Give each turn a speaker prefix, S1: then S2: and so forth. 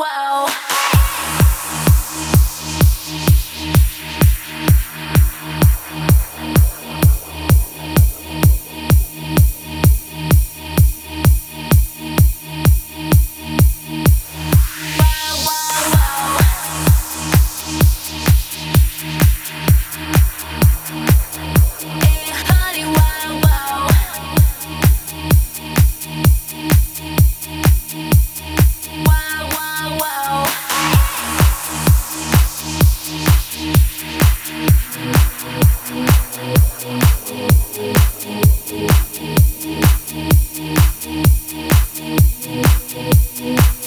S1: wow.